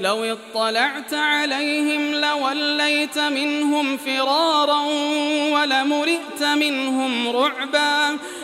لو اطلعت عليهم لوليت منهم فرارا ولمرئت منهم رعبا